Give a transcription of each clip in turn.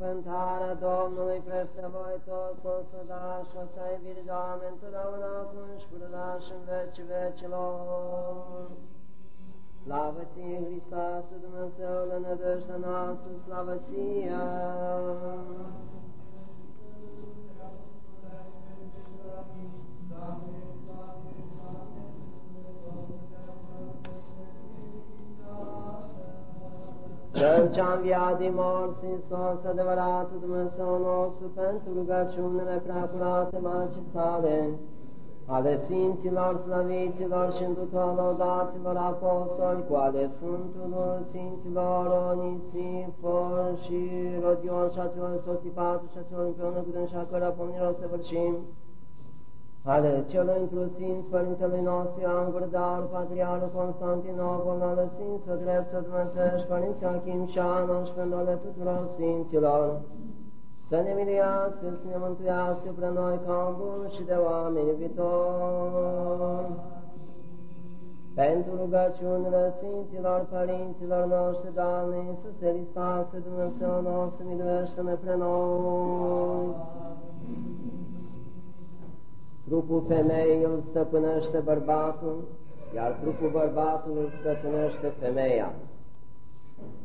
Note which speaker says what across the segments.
Speaker 1: binecuvântarea Domnului peste voi toți, o să da și o să iubiri, Doamne, întotdeauna acum și pururea și în vecii vecilor. Slavă ție, Hristos, Dumnezeule, nădejdea noastră, slavă ție! Cel ce-a înviat din morți, Iisus, adevăratul Dumnezeu nostru, pentru rugăciunile preacurate Magii sale, ale Sfinților, Slăviților și îndutor laudaților apostoli, cu ale Sfântului Sfinților, Onisifor și Rodion și acelor Sosipatu și acelor împreună cu dânsa cără pomnilor să vârșim, ale celor inclusiv Părintelui nostru Ioan Gurdar, Patriarul Constantinopol, ale Sfinților drept să Dumnezești, Părinții Achim și Ana și pentru ale tuturor Sfinților, să ne miliască, să ne mântuiască pre noi ca bun și de oameni viitori. Pentru rugăciunile Sfinților Părinților noștri, Doamne Iisuse Hristos, Dumnezeu nostru, miluiește-ne pre noi. Trupul femeii îl stăpânește bărbatul, iar trupul bărbatului îl stăpânește femeia.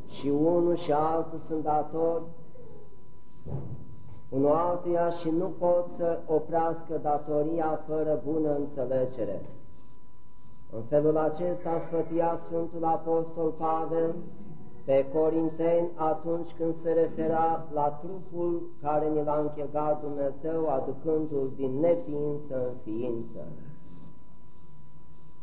Speaker 1: Și unul și altul sunt datori unul altuia și nu pot să oprească datoria fără bună înțelegere. În felul acesta sfătuia Sfântul Apostol Pavel pe Corinteni atunci când se refera la trupul care ni l-a închegat Dumnezeu, aducându-l din neființă în ființă.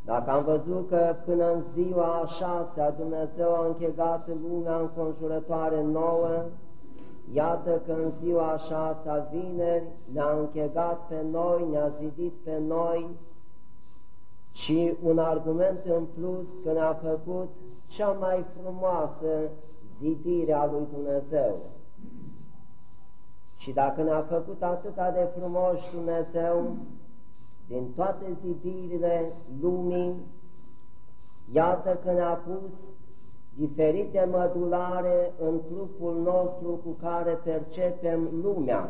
Speaker 1: Dacă am văzut că până în ziua a șasea Dumnezeu a închegat lumea înconjurătoare nouă, iată că în ziua a șasea vineri ne-a închegat pe noi, ne-a zidit pe noi și un argument în plus că ne-a făcut cea mai frumoasă zidire a lui Dumnezeu. Și dacă ne-a făcut atâta de frumos Dumnezeu, din toate zidirile lumii, iată că ne-a pus diferite mădulare în trupul nostru cu care percepem lumea.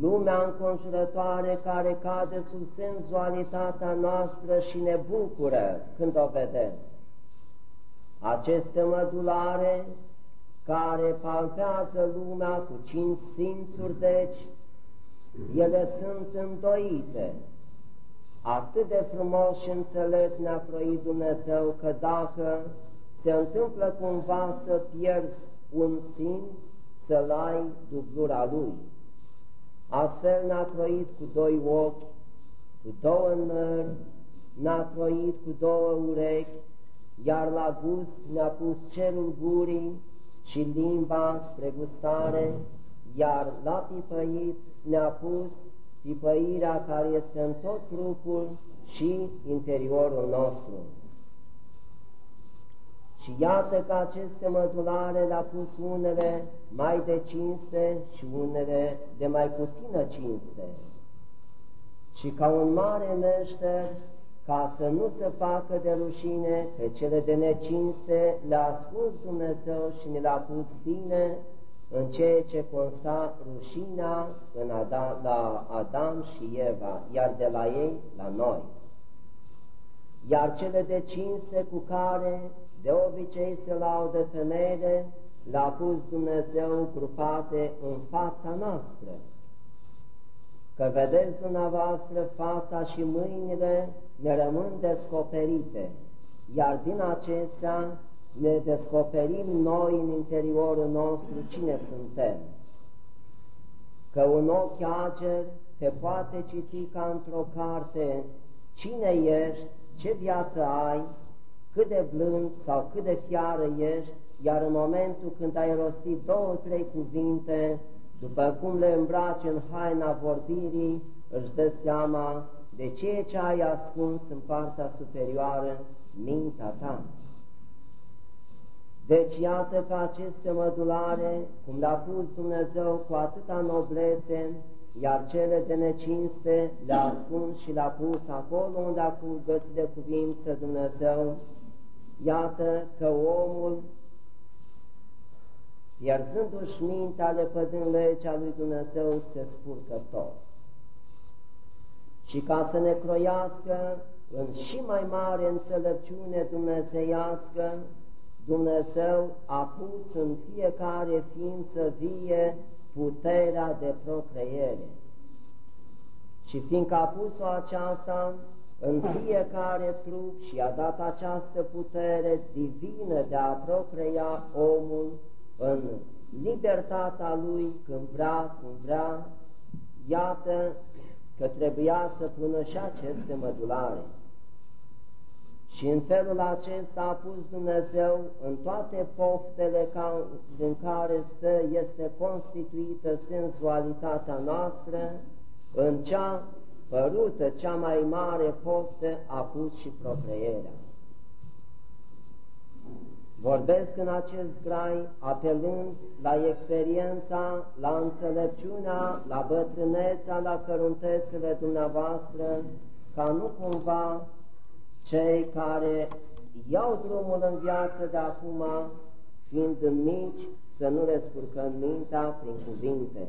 Speaker 1: Lumea înconjurătoare care cade sub senzualitatea noastră și ne bucură când o vedem. Aceste mădulare care palpează lumea cu cinci simțuri, deci, ele sunt îndoite. Atât de frumos și înțelept ne-a croit Dumnezeu că dacă se întâmplă cumva să pierzi un simț, să-l ai dublura lui. Astfel ne-a croit cu doi ochi, cu două nări, ne-a croit cu două urechi, iar la gust ne-a pus cerul gurii și limba spre gustare, iar la pipăit ne-a pus pipăirea care este în tot trupul și interiorul nostru. Și iată că aceste mădulare le-a pus unele mai de cinste și unele de mai puțină cinste. Și ca un mare meșter ca să nu se facă de rușine pe cele de necinste, le-a ascuns Dumnezeu și ne le-a pus bine în ceea ce consta rușinea în Adam, la Adam și Eva, iar de la ei la noi. Iar cele de cinste cu care de obicei se laudă femeile, le-a pus Dumnezeu grupate în fața noastră că vedeți dumneavoastră fața și mâinile ne rămân descoperite, iar din acestea ne descoperim noi în interiorul nostru cine suntem. Că un ochi ager te poate citi ca într-o carte cine ești, ce viață ai, cât de blând sau cât de fiară ești, iar în momentul când ai rostit două, trei cuvinte, după cum le îmbrace în haina vorbirii, își dă seama de ceea ce ai ascuns în partea superioară, mintea ta. Deci iată că aceste mădulare, cum le-a pus Dumnezeu cu atâta noblețe, iar cele de necinste le-a ascuns și le-a pus acolo unde a găsit de cuvință Dumnezeu, iată că omul pierzându-și mintea, lepădând legea lui Dumnezeu, se spurcă tot. Și ca să ne croiască în și mai mare înțelepciune dumnezeiască, Dumnezeu a pus în fiecare ființă vie puterea de procreere. Și fiindcă a pus-o aceasta în fiecare trup și a dat această putere divină de a procrea omul în libertatea lui când vrea, cum vrea, iată că trebuia să pună și aceste mădulare. Și în felul acesta a pus Dumnezeu în toate poftele ca, din care stă, este constituită senzualitatea noastră, în cea părută, cea mai mare poftă a pus și procreerea. Vorbesc în acest grai apelând la experiența, la înțelepciunea, la bătrânețea, la căruntețele dumneavoastră, ca nu cumva cei care iau drumul în viață de acum, fiind mici, să nu le spurcăm mintea prin cuvinte.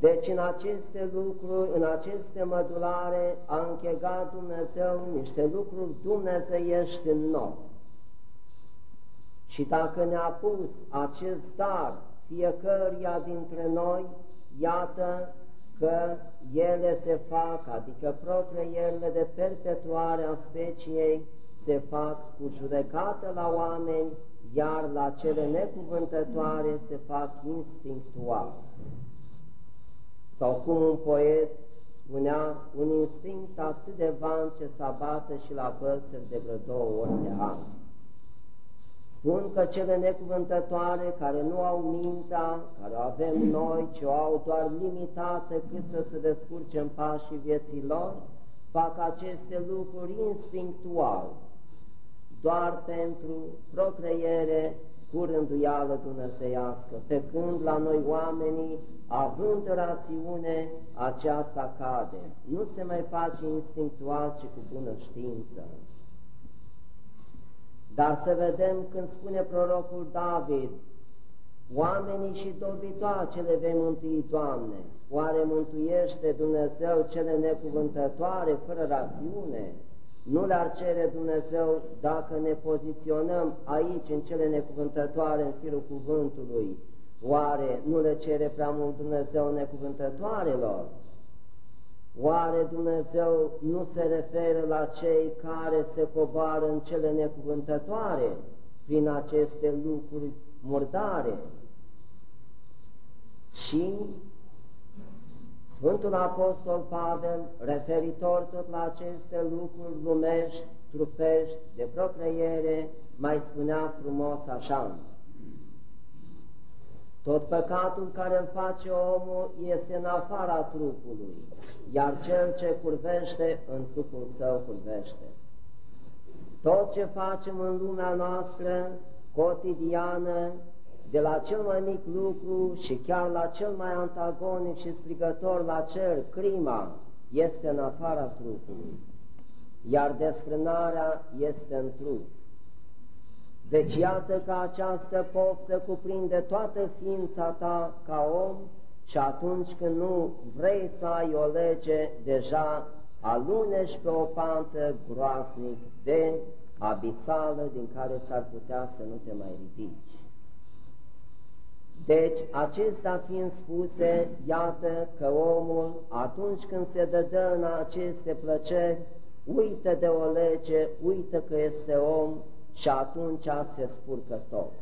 Speaker 1: Deci în aceste lucruri, în aceste mădulare a închegat Dumnezeu niște lucruri dumnezeiești în noi. Și dacă ne-a pus acest dar fiecăruia dintre noi, iată că ele se fac, adică procreierile de perpetuare a speciei se fac cu judecată la oameni, iar la cele necuvântătoare se fac instinctual. Sau cum un poet spunea, un instinct atât de van ce să abată și la păsări de vreo două ori de an. Spun că cele necuvântătoare care nu au mintea, care o avem noi, ce o au doar limitată cât să se descurce în pașii vieții lor, fac aceste lucruri instinctual, doar pentru procreiere cu rânduială dumnezeiască, pe când la noi oamenii, având rațiune, aceasta cade. Nu se mai face instinctual, ci cu bună știință. Dar să vedem când spune prorocul David, oamenii și dobitoacele vei mântui, Doamne, oare mântuiește Dumnezeu cele necuvântătoare fără rațiune? Nu le-ar cere Dumnezeu dacă ne poziționăm aici în cele necuvântătoare în firul cuvântului, oare nu le cere prea mult Dumnezeu necuvântătoarelor? Oare Dumnezeu nu se referă la cei care se coboară în cele necuvântătoare prin aceste lucruri murdare? Și Sfântul Apostol Pavel, referitor tot la aceste lucruri lumești, trupești, de procreiere, mai spunea frumos așa, tot păcatul care îl face omul este în afara trupului, iar cel ce curvește, în trupul său curvește. Tot ce facem în lumea noastră, cotidiană, de la cel mai mic lucru și chiar la cel mai antagonic și strigător la cer, crima, este în afara trupului, iar desfrânarea este în trup. Deci iată că această poftă cuprinde toată ființa ta ca om și atunci când nu vrei să ai o lege, deja alunești pe o pantă groasnic de abisală din care s-ar putea să nu te mai ridici. Deci, acestea fiind spuse, iată că omul, atunci când se dădă în aceste plăceri, uită de o lege, uită că este om și atunci se spurcă tot.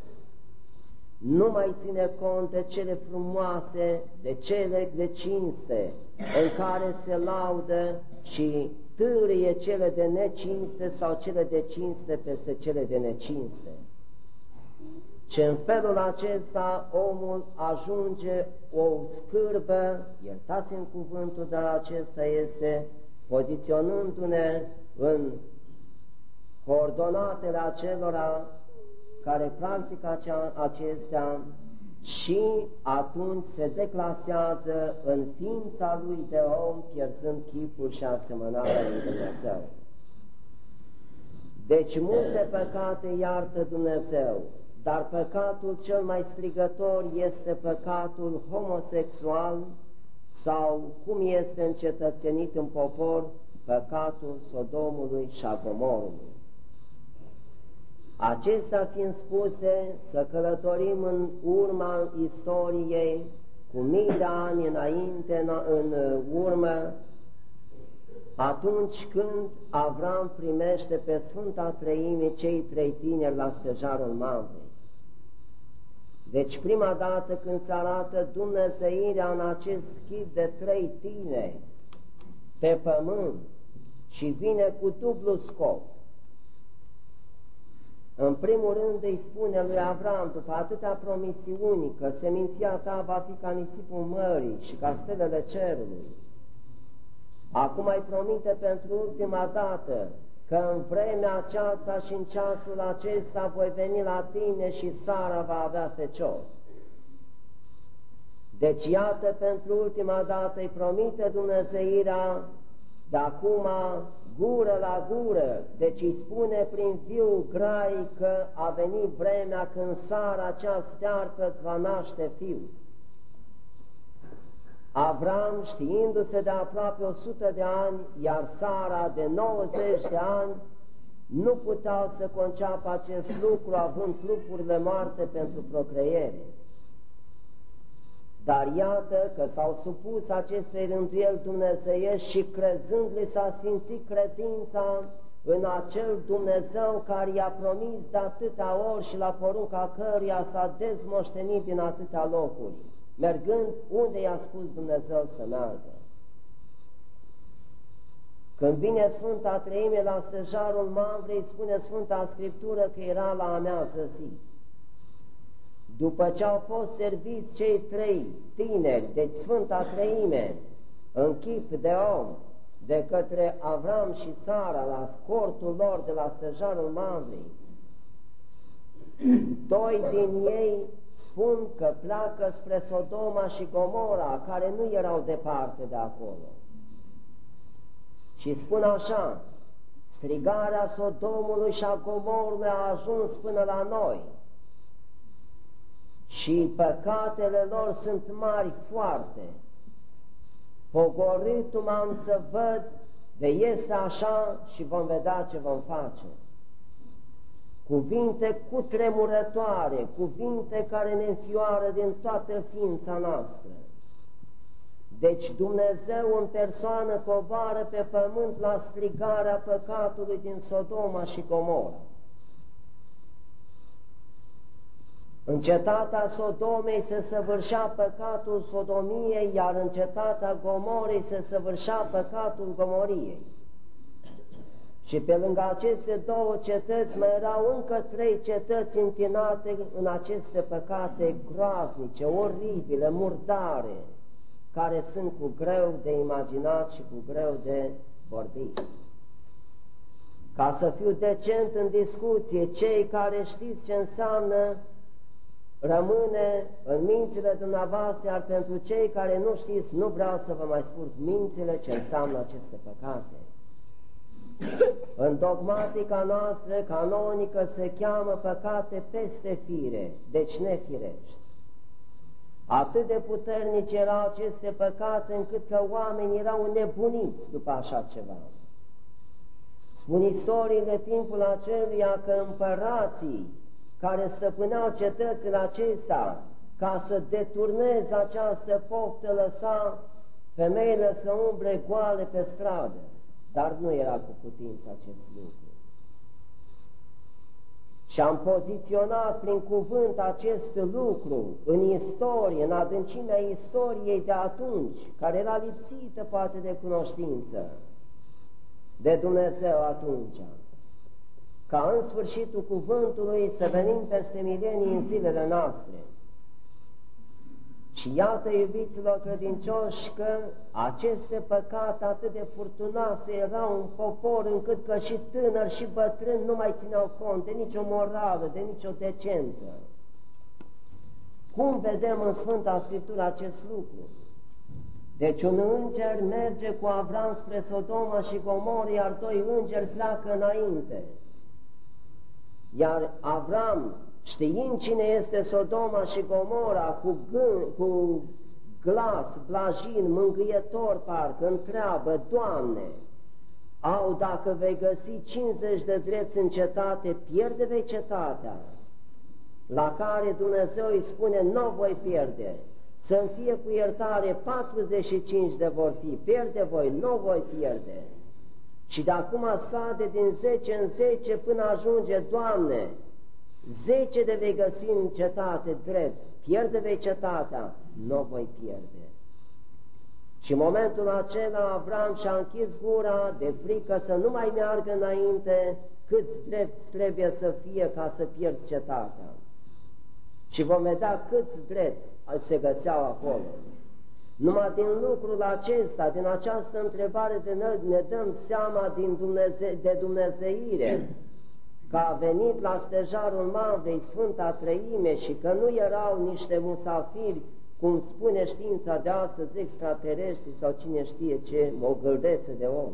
Speaker 1: Nu mai ține cont de cele frumoase, de cele de cinste, în care se laudă și târie cele de necinste sau cele de cinste peste cele de necinste. Și în felul acesta omul ajunge o scârbă, iertați-mi cuvântul, dar acesta este poziționându-ne în coordonatele acelora care practică acestea și atunci se declasează în ființa lui de om, pierzând chipul și asemănarea lui Dumnezeu. Deci multe păcate iartă Dumnezeu, dar păcatul cel mai strigător este păcatul homosexual sau, cum este încetățenit în popor, păcatul Sodomului și a Gomorului. Acestea fiind spuse, să călătorim în urma istoriei cu mii de ani înainte, în urmă, atunci când Avram primește pe Sfânta Treime cei trei tineri la stejarul Mamrei. Deci prima dată când se arată Dumnezeirea în acest chip de trei tineri pe pământ și vine cu dublu scop, în primul rând îi spune lui Avram, după atâtea promisiuni, că seminția ta va fi ca nisipul mării și ca stelele cerului. Acum ai promite pentru ultima dată că în vremea aceasta și în ceasul acesta voi veni la tine și Sara va avea fecior. Deci iată pentru ultima dată îi promite Dumnezeirea de acum gură la gură, deci îi spune prin fiul grai că a venit vremea când Sara cea stearpă îți va naște fiul. Avram, știindu-se de aproape 100 de ani, iar Sara de 90 de ani, nu puteau să conceapă acest lucru având trupurile moarte pentru procreiere. Dar iată că s-au supus acestei rânduieli dumnezeiești și crezând-le s-a sfințit credința în acel Dumnezeu care i-a promis de atâtea ori și la porunca căruia s-a dezmoștenit din atâtea locuri, mergând unde i-a spus Dumnezeu să meargă. Când vine Sfânta Treime la stejarul Mamvrei, spune Sfânta Scriptură că era la amează zi. După ce au fost serviți cei trei tineri, deci Sfânta Treime, în chip de om, de către Avram și Sara la scortul lor de la stejarul Mamrei, doi din ei spun că pleacă spre Sodoma și Gomora, care nu erau departe de acolo. Și spun așa, strigarea Sodomului și a Gomorului a ajuns până la noi, și păcatele lor sunt mari foarte. Pogoritul m-am să văd de este așa și vom vedea ce vom face. Cuvinte cutremurătoare, cuvinte care ne înfioară din toată ființa noastră. Deci Dumnezeu în persoană coboară pe pământ la strigarea păcatului din Sodoma și Gomorra. În cetatea Sodomei se săvârșea păcatul Sodomiei, iar în cetatea Gomorei se săvârșea păcatul Gomoriei. Și pe lângă aceste două cetăți mai erau încă trei cetăți întinate în aceste păcate groaznice, oribile, murdare, care sunt cu greu de imaginat și cu greu de vorbit. Ca să fiu decent în discuție, cei care știți ce înseamnă rămâne în mințile dumneavoastră, iar pentru cei care nu știți, nu vreau să vă mai spun mințile ce înseamnă aceste păcate. În dogmatica noastră canonică se cheamă păcate peste fire, deci nefirești. Atât de puternice erau aceste păcate încât că oamenii erau nebuniți după așa ceva. Spun istoriile timpul aceluia că împărații care stăpâneau cetățile acestea ca să deturneze această poftă, lăsa femeile să umbre goale pe stradă, dar nu era cu putință acest lucru. Și am poziționat prin cuvânt acest lucru în istorie, în adâncimea istoriei de atunci, care era lipsită poate de cunoștință, de Dumnezeu atunci ca în sfârșitul cuvântului să venim peste milenii în zilele noastre. Și iată, iubiților credincioși, că aceste păcate atât de furtunoase erau în popor, încât că și tânări și bătrâni nu mai țineau cont de nicio morală, de nicio decență. Cum vedem în Sfânta Scriptură acest lucru? Deci un înger merge cu Avram spre Sodoma și Gomor, iar doi îngeri pleacă înainte. Iar Avram știind cine este Sodoma și Gomora, cu, gând, cu glas, blajin, mângâietor parcă, întreabă, Doamne, au, dacă vei găsi 50 de drepți în cetate, pierde vei cetatea. La care Dumnezeu îi spune, nu voi pierde, să-mi fie cu iertare 45 de vor fi, pierde voi, nu voi pierde. Și de acum scade din 10 în 10 până ajunge, Doamne, 10 de vei găsi în cetate drept, pierde vei cetatea, nu voi pierde. Și în momentul acela Avram și-a închis gura de frică să nu mai meargă înainte câți drepți trebuie să fie ca să pierzi cetatea. Și vom vedea câți drepți se găseau acolo. Numai din lucrul acesta, din această întrebare de ne, ne dăm seama din Dumneze, de Dumnezeire, că a venit la stejarul Mavrei Sfânta Trăime și că nu erau niște musafiri, cum spune știința de astăzi, extraterestri sau cine știe ce, o găldeță de om.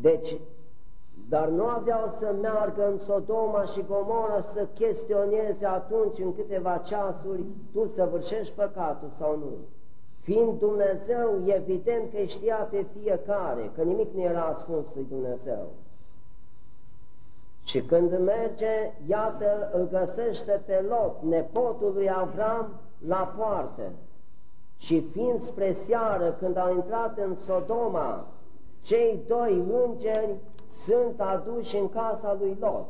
Speaker 1: Deci, dar nu aveau să meargă în Sodoma și Gomorra să chestioneze atunci în câteva ceasuri tu să vârșești păcatul sau nu. Fiind Dumnezeu, evident că știa pe fiecare, că nimic nu era ascuns lui Dumnezeu. Și când merge, iată, îl găsește pe Lot, nepotul lui Avram, la poartă. Și fiind spre seară, când au intrat în Sodoma, cei doi îngeri sunt aduși în casa lui Lot.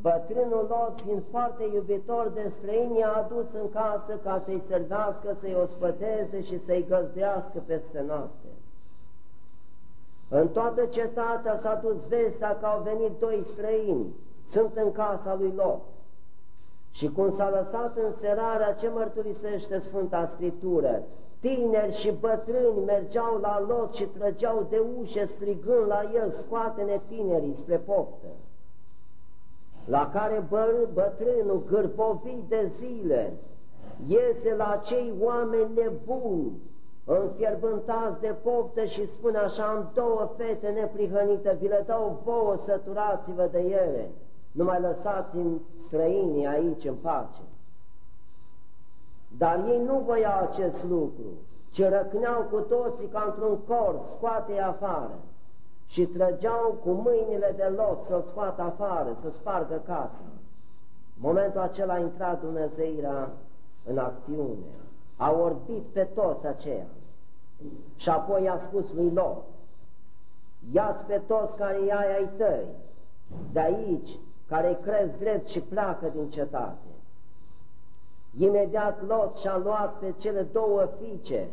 Speaker 1: Bătrânul Lot, fiind foarte iubitor de străini, i-a adus în casă ca să-i servească, să-i ospăteze și să-i găzduiască peste noapte. În toată cetatea s-a dus vestea că au venit doi străini, sunt în casa lui Lot. Și cum s-a lăsat în serarea, ce mărturisește Sfânta Scriptură? Tineri și bătrâni mergeau la Lot și trăgeau de ușe strigând la el, scoate-ne tinerii spre poftă. La care bă, bătrânul, gârpovit de zile, iese la cei oameni nebuni, înfierbântați de poftă și spune așa, am două fete neprihănite, vi le dau vouă, săturați-vă de ele, nu mai lăsați-mi străinii aici în pace. Dar ei nu voiau acest lucru, ci răcneau cu toții ca într-un cor, scoate afară și trăgeau cu mâinile de lot să-l scoată afară, să spargă casa. Momentul acela a intrat Dumnezeirea în acțiune a orbit pe toți aceia. Și apoi a spus lui Lot, ia pe toți care i ai ai tăi, de aici, care îi crezi drept și pleacă din cetate. Imediat Lot și-a luat pe cele două fiice,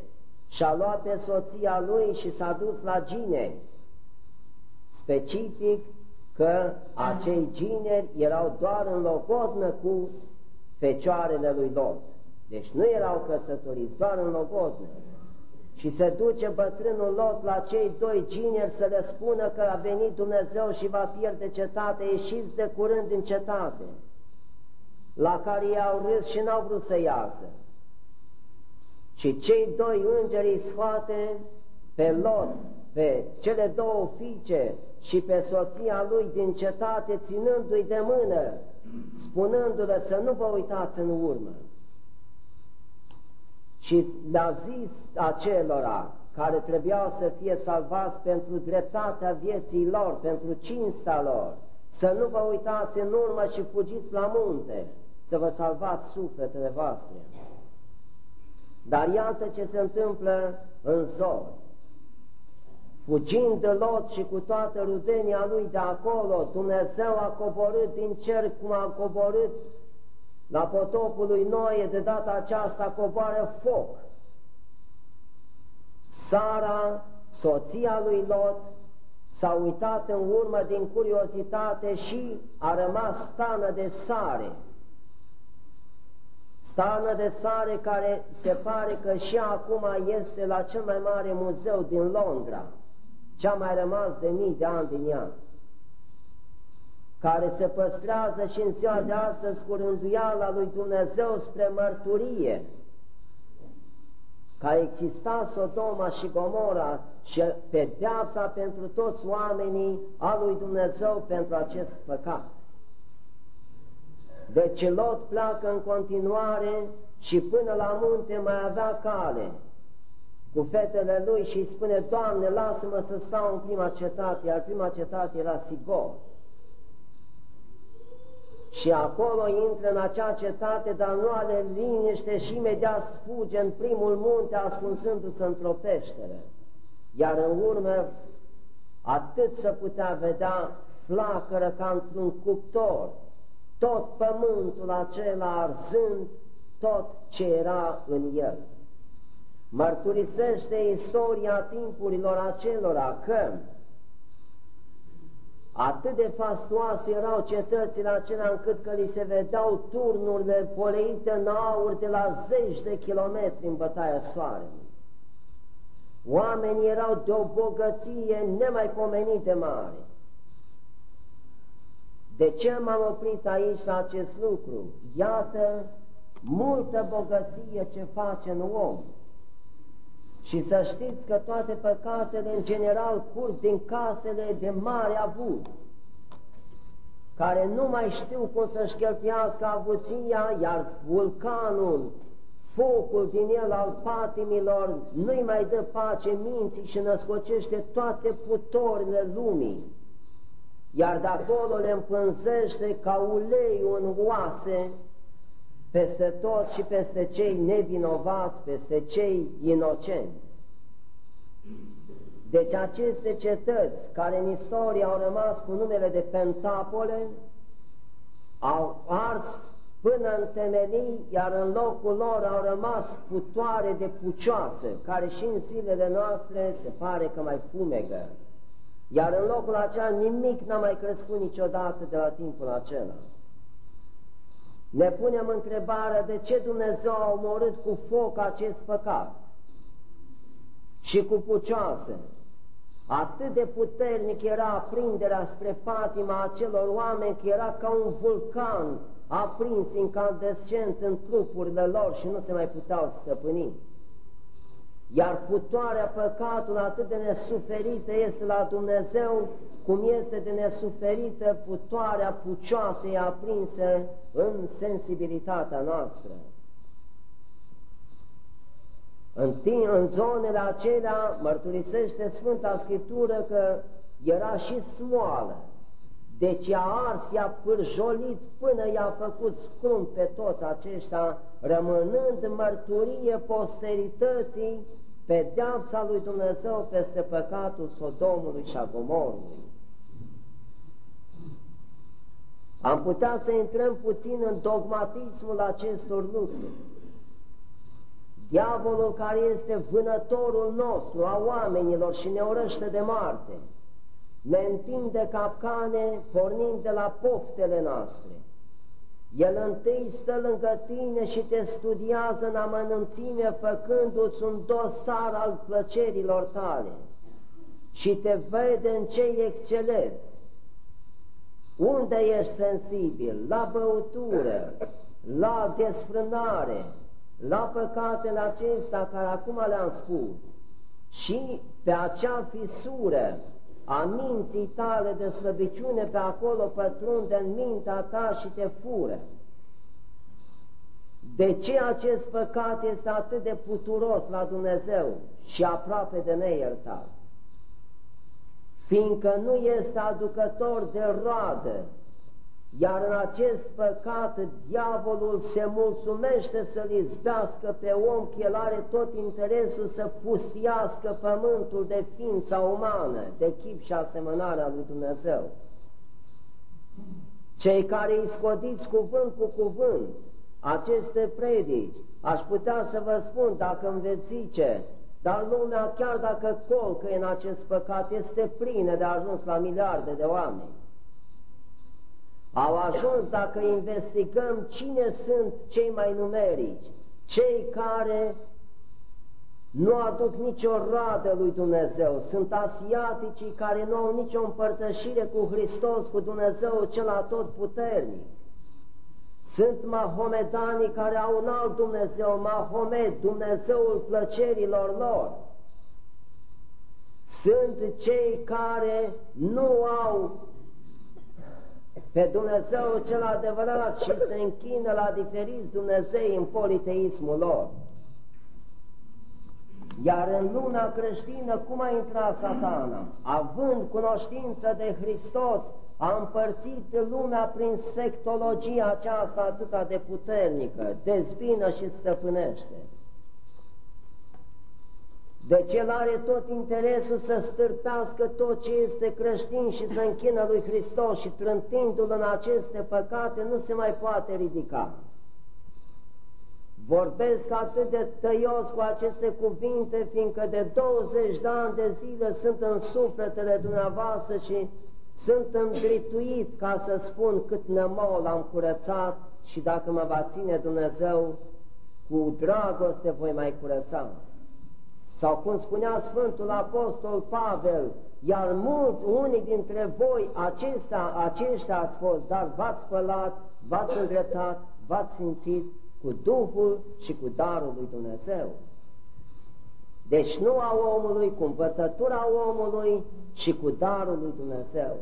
Speaker 1: și-a luat pe soția lui și s-a dus la gineri. Specific că acei gineri erau doar în logodnă cu fecioarele lui Lot. Deci nu erau căsătoriți, doar în logodnă. Și se duce bătrânul Lot la cei doi gineri să le spună că a venit Dumnezeu și va pierde cetatea, ieșiți de curând din cetate, la care i-au râs și n-au vrut să iasă. Și cei doi îngeri îi scoate pe Lot, pe cele două fiice și pe soția lui din cetate, ținându-i de mână, spunându-le să nu vă uitați în urmă și le-a zis acelora care trebuiau să fie salvați pentru dreptatea vieții lor, pentru cinsta lor, să nu vă uitați în urmă și fugiți la munte, să vă salvați sufletele voastre. Dar iată ce se întâmplă în zor. Fugind de Lot și cu toată rudenia lui de acolo, Dumnezeu a coborât din cer cum a coborât la potopul lui Noe de data aceasta coboară foc. Sara, soția lui Lot, s-a uitat în urmă din curiozitate și a rămas stană de sare. Stană de sare care se pare că și acum este la cel mai mare muzeu din Londra, cea mai rămas de mii de ani din ea care se păstrează și în ziua de astăzi cu rânduiala lui Dumnezeu spre mărturie, că a existat Sodoma și Gomora și pedeapsa pentru toți oamenii a lui Dumnezeu pentru acest păcat. Deci Lot pleacă în continuare și până la munte mai avea cale cu fetele lui și îi spune, Doamne, lasă-mă să stau în prima cetate, iar prima cetate era Sigor. Și acolo intră în acea cetate, dar nu are liniște și imediat fuge în primul munte, ascunsându-se într-o peșteră. Iar în urmă, atât să putea vedea flacără ca într-un cuptor, tot pământul acela arzând tot ce era în el. Mărturisește istoria timpurilor acelora că atât de fastoase erau cetățile acelea încât că li se vedeau turnurile poleite în aur de la zeci de kilometri în bătaia soarelui. Oamenii erau de o bogăție nemaipomenit de mare. De ce m-am oprit aici la acest lucru? Iată multă bogăție ce face în om. Și să știți că toate păcatele în general curg din casele de mare avut, care nu mai știu cum să-și cheltuiască avuția, iar vulcanul, focul din el al patimilor, nu-i mai dă pace minții și născocește toate putorile lumii. Iar de acolo le împânzește ca uleiul în oase peste tot și peste cei nevinovați, peste cei inocenți. Deci aceste cetăți care în istorie au rămas cu numele de Pentapole au ars până în temelii, iar în locul lor au rămas putoare de pucioase, care și în zilele noastre se pare că mai fumegă. Iar în locul acela nimic n-a mai crescut niciodată de la timpul acela. Ne punem întrebarea de ce Dumnezeu a omorât cu foc acest păcat și cu pucioase. Atât de puternic era aprinderea spre patima acelor oameni că era ca un vulcan aprins incandescent în trupurile lor și nu se mai puteau stăpâni. Iar putoarea păcatului atât de nesuferită este la Dumnezeu, cum este de nesuferită putoarea pucioasei aprinse în sensibilitatea noastră. În, timp, în zonele acelea mărturisește Sfânta Scriptură că era și smoală, deci i-a ars, i-a pârjolit până i-a făcut scrum pe toți aceștia, rămânând mărturie posterității pedeapsa lui Dumnezeu peste păcatul Sodomului și a Gomorului. Am putea să intrăm puțin în dogmatismul acestor lucruri. Diavolul care este vânătorul nostru a oamenilor și ne orăște de moarte, ne întinde capcane pornind de la poftele noastre. El întâi stă lângă tine și te studiază în amănunțime, făcându-ți un dosar al plăcerilor tale și te vede în ce excelezi. Unde ești sensibil? La băutură, la desfrânare, la păcatele acestea care acum le-am spus și pe acea fisură a minții tale de slăbiciune pe acolo pătrunde în mintea ta și te fură. De ce acest păcat este atât de puturos la Dumnezeu și aproape de neiertat? Fiindcă nu este aducător de roadă, iar în acest păcat, diavolul se mulțumește să-l izbească pe om, că el are tot interesul să pustiască pământul de ființa umană, de chip și asemănarea lui Dumnezeu. Cei care îi scodiți cuvânt cu cuvânt, aceste predici, aș putea să vă spun dacă îmi veți zice, dar lumea, chiar dacă colcă în acest păcat, este plină de ajuns la miliarde de oameni. Au ajuns, dacă investigăm cine sunt cei mai numerici, cei care nu aduc nicio radă lui Dumnezeu, sunt asiaticii care nu au nicio împărtășire cu Hristos, cu Dumnezeu cel atotputernic. Sunt mahomedanii care au un alt Dumnezeu, Mahomed, Dumnezeul plăcerilor lor. Sunt cei care nu au pe Dumnezeu cel adevărat și se închină la diferiți Dumnezei în politeismul lor. Iar în lumea creștină, cum a intrat satana? Având cunoștință de Hristos, a împărțit lumea prin sectologia aceasta atât de puternică, dezbină și stăpânește. Deci el are tot interesul să stârpească tot ce este creștin și să închină lui Hristos și trântindu-l în aceste păcate nu se mai poate ridica. Vorbesc atât de tăios cu aceste cuvinte, fiindcă de 20 de ani de zile sunt în sufletele dumneavoastră și sunt îndrituit ca să spun cât nămol am curățat și dacă mă va ține Dumnezeu, cu dragoste voi mai curăța. Sau cum spunea Sfântul Apostol Pavel, iar mulți, unii dintre voi, acesta, aceștia ați fost, dar v-ați spălat, v-ați îndreptat, v-ați simțit cu Duhul și cu darul lui Dumnezeu. Deci nu a omului, cu învățătura omului și cu darul lui Dumnezeu.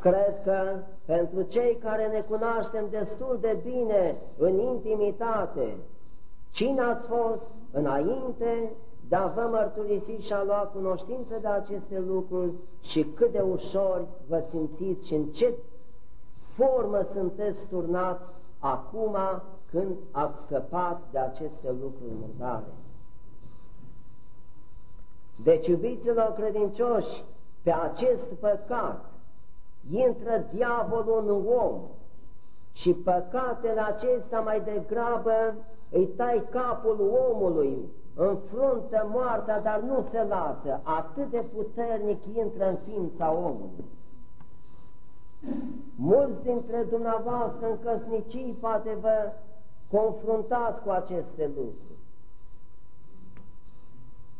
Speaker 1: Cred că pentru cei care ne cunoaștem destul de bine în intimitate, cine ați fost înainte de a vă mărturisi și a lua cunoștință de aceste lucruri și cât de ușor vă simțiți și în ce formă sunteți turnați acum când ați scăpat de aceste lucruri murdare. Deci, iubiților credincioși, pe acest păcat intră diavolul în om și păcatele acestea mai degrabă îi tai capul omului, înfruntă moartea, dar nu se lasă, atât de puternic intră în ființa omului. Mulți dintre dumneavoastră în căsnicii poate vă confruntați cu aceste lucruri.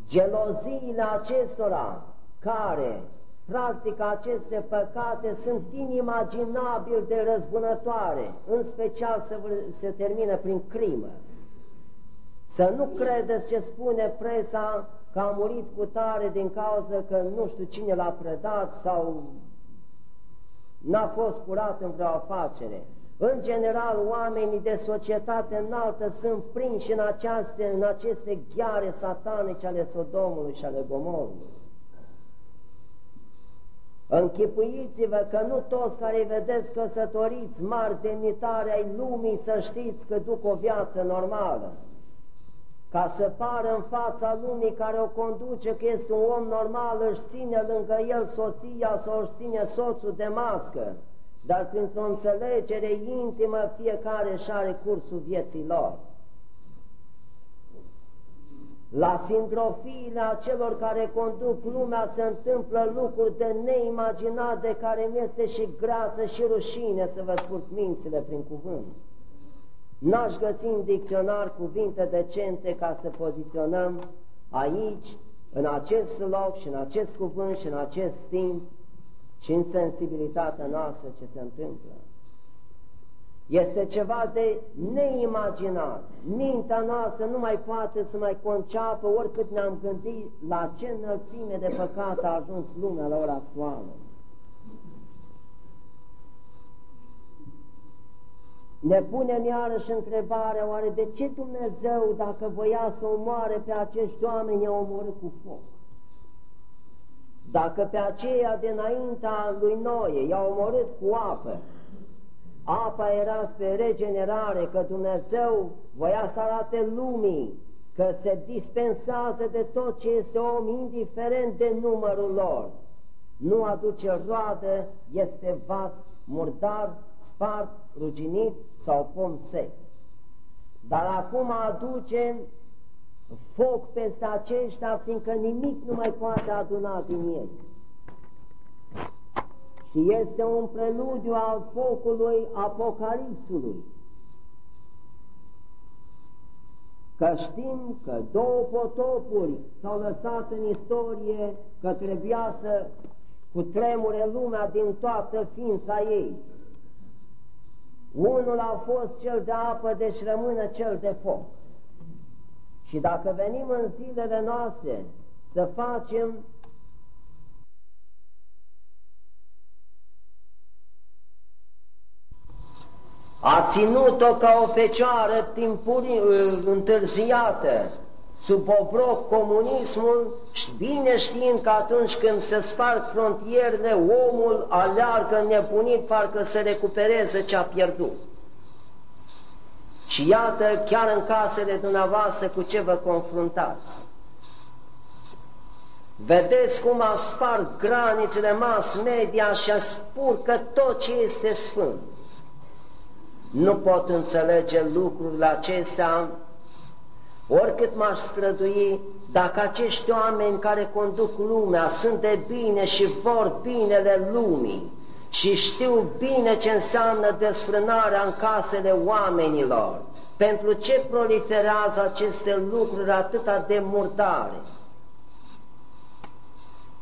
Speaker 1: Geloziile acestora care practică aceste păcate sunt inimaginabil de răzbunătoare, în special să se termină prin crimă. Să nu credeți ce spune presa că a murit cu tare din cauza că nu știu cine l-a predat sau n-a fost curat în vreo afacere. În general, oamenii de societate înaltă sunt prinși în aceste, în aceste ghiare satanice ale Sodomului și ale Gomorului. Închipuiți-vă că nu toți care îi vedeți căsătoriți, mari demnitari ai lumii, să știți că duc o viață normală ca să pară în fața lumii care o conduce că este un om normal, își ține lângă el soția sau își ține soțul de mască, dar printr-o înțelegere intimă fiecare își are cursul vieții lor. La sindrofiile acelor care conduc lumea se întâmplă lucruri de neimaginat de care mi este și grață și rușine să vă scurt mințile prin cuvânt. N-aș găsi în dicționar cuvinte decente ca să poziționăm aici, în acest loc și în acest cuvânt și în acest timp și în sensibilitatea noastră ce se întâmplă. Este ceva de neimaginat. Mintea noastră nu mai poate să mai conceapă oricât ne-am gândit la ce înălțime de păcat a ajuns lumea la ora actuală. Ne punem iarăși întrebarea, oare de ce Dumnezeu, dacă voia să omoare pe acești oameni, i-a omorât cu foc? Dacă pe aceea dinaintea lui Noe i-a omorât cu apă, apa era spre regenerare, că Dumnezeu voia să arate lumii că se dispensează de tot ce este om, indiferent de numărul lor. Nu aduce roadă, este vas, murdar, spart, ruginit sau pom sec. Dar acum aduce foc peste aceștia, fiindcă nimic nu mai poate aduna din ei. Și este un preludiu al focului Apocalipsului. Că știm că două potopuri s-au lăsat în istorie că trebuia să cutremure lumea din toată ființa ei. Unul a fost cel de apă, deci rămână cel de foc. Și dacă venim în zilele noastre să facem A ținut-o ca o fecioară timpurii ă, întârziată, sub obroc comunismul, bine știind că atunci când se sparg frontierele, omul aleargă nebunit, parcă să recupereze ce a pierdut. Și iată, chiar în casele dumneavoastră, cu ce vă confruntați. Vedeți cum a spart granițele mass media și a spurcă tot ce este sfânt. Nu pot înțelege lucrurile acestea, oricât m-aș strădui, dacă acești oameni care conduc lumea sunt de bine și vor binele lumii și știu bine ce înseamnă desfrânarea în casele oamenilor, pentru ce proliferează aceste lucruri atâta de murdare?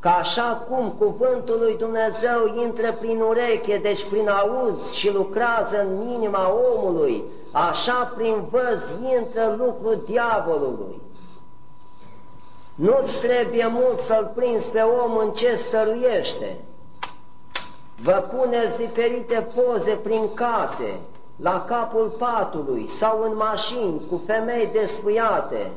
Speaker 1: Că așa cum cuvântul lui Dumnezeu intră prin ureche, deci prin auz și lucrează în inima omului, așa prin văz intră lucrul diavolului. Nu-ți trebuie mult să-l prinzi pe om în ce stăruiește. Vă puneți diferite poze prin case, la capul patului sau în mașini cu femei despuiate,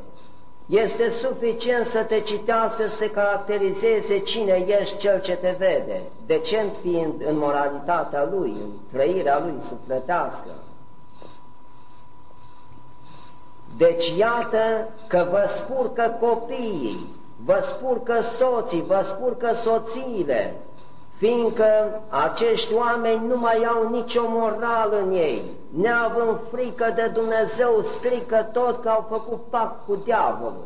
Speaker 1: este suficient să te citească, să te caracterizeze cine ești cel ce te vede, decent fiind în moralitatea lui, în trăirea lui sufletească. Deci iată că vă spurcă copiii, vă spurcă soții, vă spurcă soțiile, fiindcă acești oameni nu mai au nicio morală în ei, neavând frică de Dumnezeu, strică tot că au făcut pact cu diavolul.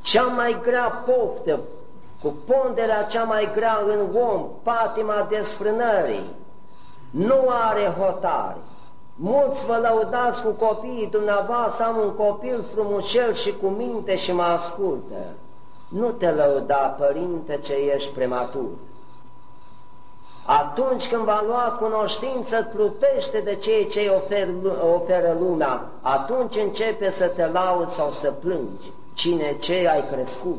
Speaker 1: Cea mai grea poftă, cu ponderea cea mai grea în om, patima desfrânării, nu are hotare. Mulți vă lăudați cu copiii dumneavoastră, am un copil frumușel și cu minte și mă ascultă. Nu te lăuda, părinte, ce ești prematur. Atunci când va lua cunoștință trupește de ceea ce îi ofer, oferă lumea, atunci începe să te lauzi sau să plângi. Cine ce ai crescut?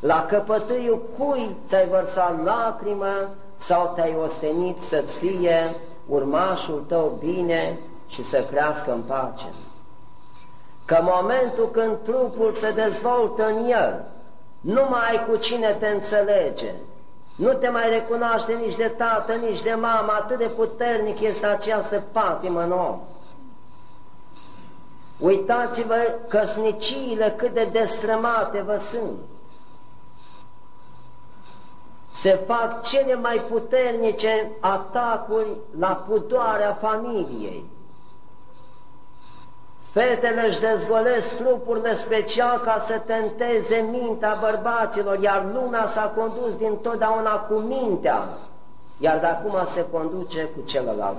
Speaker 1: La căpătâiul cui ți-ai vărsat lacrimă sau te-ai ostenit să-ți fie urmașul tău bine și să crească în pace? Că momentul când trupul se dezvoltă în el, nu mai ai cu cine te înțelege, nu te mai recunoaște nici de tată, nici de mamă, atât de puternic este această patimă în om. Uitați-vă căsniciile cât de destrămate vă sunt. Se fac cele mai puternice atacuri la pudoarea familiei. Fetele își dezgolesc trupurile special ca să tenteze mintea bărbaților, iar lumea s-a condus din totdeauna cu mintea, iar de acum se conduce cu celălalt,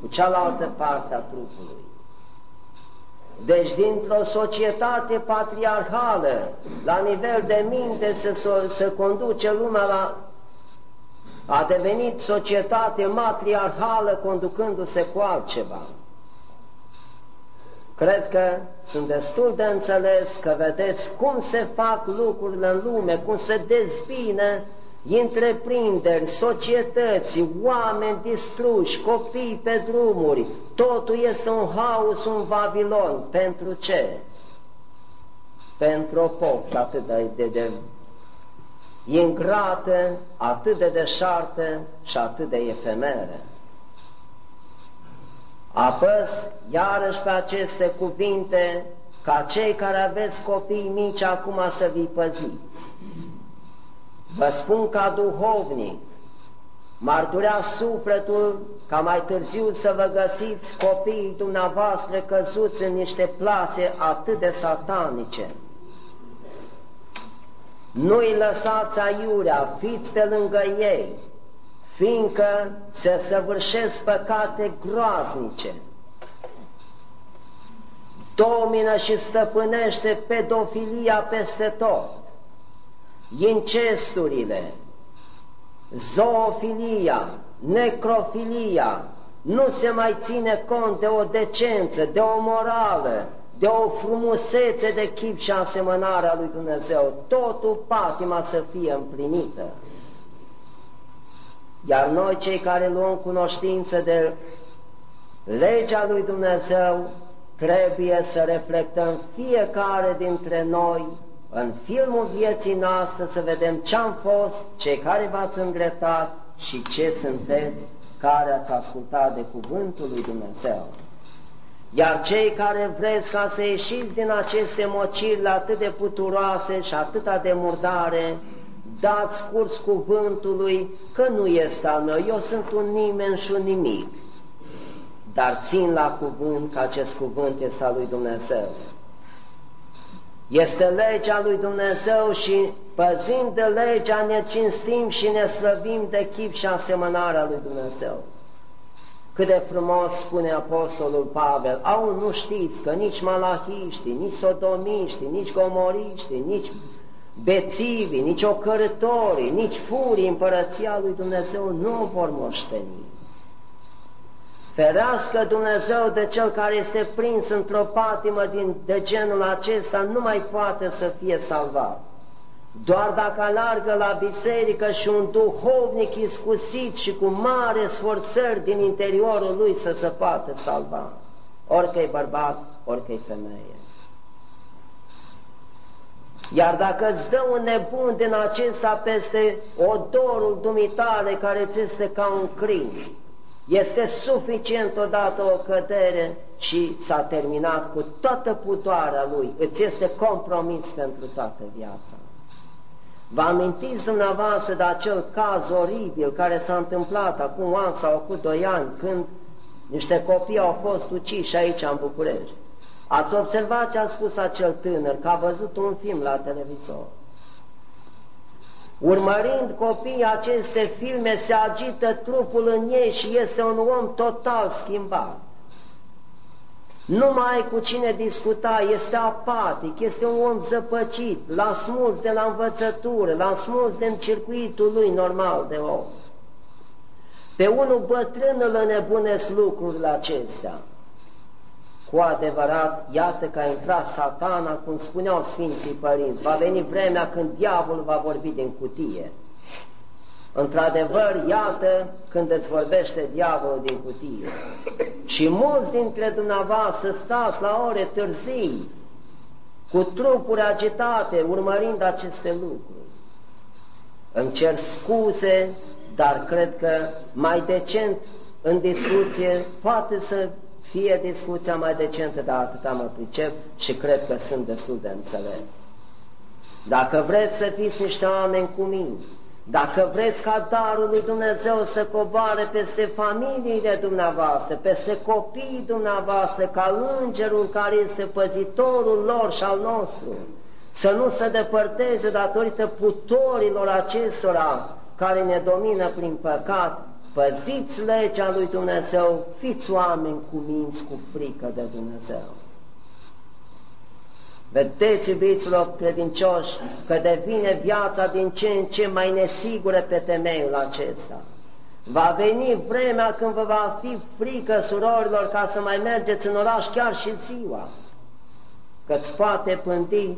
Speaker 1: cu cealaltă parte a trupului. Deci dintr-o societate patriarhală, la nivel de minte se, se conduce lumea la... a devenit societate matriarhală conducându-se cu altceva. Cred că sunt destul de înțeles că vedeți cum se fac lucrurile în lume, cum se dezbină întreprinderi, societăți, oameni distruși, copii pe drumuri. Totul este un haos, un Vavilon. Pentru ce? Pentru o poftă atât de, de, de ingrată, atât de deșartă și atât de efemeră. Apăs iarăși pe aceste cuvinte ca cei care aveți copii mici acum să vi păziți. Vă spun ca duhovnic, m-ar durea sufletul ca mai târziu să vă găsiți copiii dumneavoastră căzuți în niște plase atât de satanice. Nu-i lăsați aiurea, fiți pe lângă ei, fiindcă se săvârșesc păcate groaznice. Domină și stăpânește pedofilia peste tot, incesturile, zoofilia, necrofilia, nu se mai ține cont de o decență, de o morală, de o frumusețe de chip și asemănarea lui Dumnezeu, totul patima să fie împlinită. Iar noi, cei care luăm cunoștință de Legea lui Dumnezeu trebuie să reflectăm fiecare dintre noi în filmul vieții noastre să vedem ce am fost, cei care v-ați îndreptat și ce sunteți care ați ascultat de cuvântul lui Dumnezeu. Iar cei care vreți ca să ieșiți din aceste mociri atât de puturoase și atâta de murdare, dați curs cuvântului că nu este al meu, eu sunt un nimeni și un nimic. Dar țin la cuvânt că acest cuvânt este al lui Dumnezeu. Este legea lui Dumnezeu și păzind de legea ne cinstim și ne slăvim de chip și asemănarea lui Dumnezeu. Cât de frumos spune Apostolul Pavel, au nu știți că nici malahiștii, nici sodomiștii, nici gomoriștii, nici bețivii, nici ocărătorii, nici furii împărăția lui Dumnezeu nu vor moșteni. Ferească Dumnezeu de cel care este prins într-o patimă din, de genul acesta, nu mai poate să fie salvat. Doar dacă alargă la biserică și un duhovnic iscusit și cu mare sforțări din interiorul lui să se poată salva, orică bărbat, orică femeie. Iar dacă îți dă un nebun din acesta peste odorul dumitare care ți este ca un crin, este suficient odată o cădere și s-a terminat cu toată putoarea lui, îți este compromis pentru toată viața. Vă amintiți dumneavoastră de acel caz oribil care s-a întâmplat acum un an sau cu doi ani, când niște copii au fost uciși aici în București. Ați observat ce a spus acel tânăr, că a văzut un film la televizor. Urmărind copiii aceste filme, se agită trupul în ei și este un om total schimbat. Nu mai ai cu cine discuta, este apatic, este un om zăpăcit, l-a smuls de la învățătură, l-a smuls din circuitul lui normal de om. Pe unul bătrân îl înnebunesc lucrurile acestea. Cu adevărat, iată că a intrat satana, cum spuneau Sfinții Părinți, va veni vremea când diavolul va vorbi din cutie. Într-adevăr, iată când îți vorbește diavolul din cutie. Și mulți dintre dumneavoastră stați la ore târzii, cu trupuri agitate, urmărind aceste lucruri. Îmi cer scuze, dar cred că mai decent în discuție poate să fie discuția mai decentă, dar atâta mă pricep și cred că sunt destul de înțeles. Dacă vreți să fiți niște oameni cu minți, dacă vreți ca darul lui Dumnezeu să coboare peste familiile dumneavoastră, peste copiii dumneavoastră, ca îngerul care este păzitorul lor și al nostru, să nu se depărteze datorită putorilor acestora care ne domină prin păcat, păziți legea lui Dumnezeu, fiți oameni cu minți, cu frică de Dumnezeu. Vedeți, iubiților credincioși, că devine viața din ce în ce mai nesigură pe temeiul acesta. Va veni vremea când vă va fi frică, surorilor, ca să mai mergeți în oraș chiar și ziua, că-ți poate pândi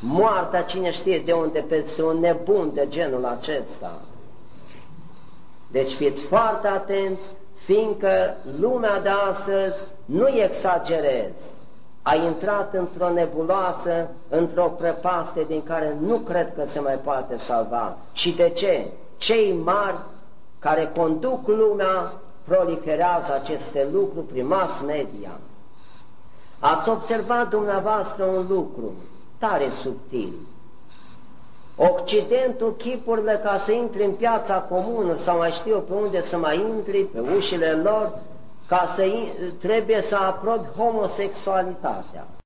Speaker 1: moartea cine știe de unde, peste un nebun de genul acesta. Deci fiți foarte atenți, fiindcă lumea de astăzi nu exagerez, a intrat într-o nebuloasă, într-o prăpaste din care nu cred că se mai poate salva. Și de ce? Cei mari care conduc lumea proliferează aceste lucruri prin mass media. Ați observat dumneavoastră un lucru tare subtil. Occidentul, chipurile ca să intri în piața comună sau mai știu pe unde să mai intri, pe ușile lor, ca să trebuie să aprobi homosexualitatea.